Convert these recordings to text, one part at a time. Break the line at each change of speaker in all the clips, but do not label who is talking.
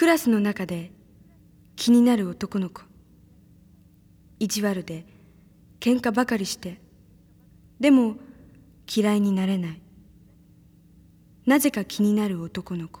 クラスの中で気になる男の子。意地悪で喧嘩ばかりして。でも嫌いになれない。なぜか気になる男の子。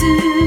to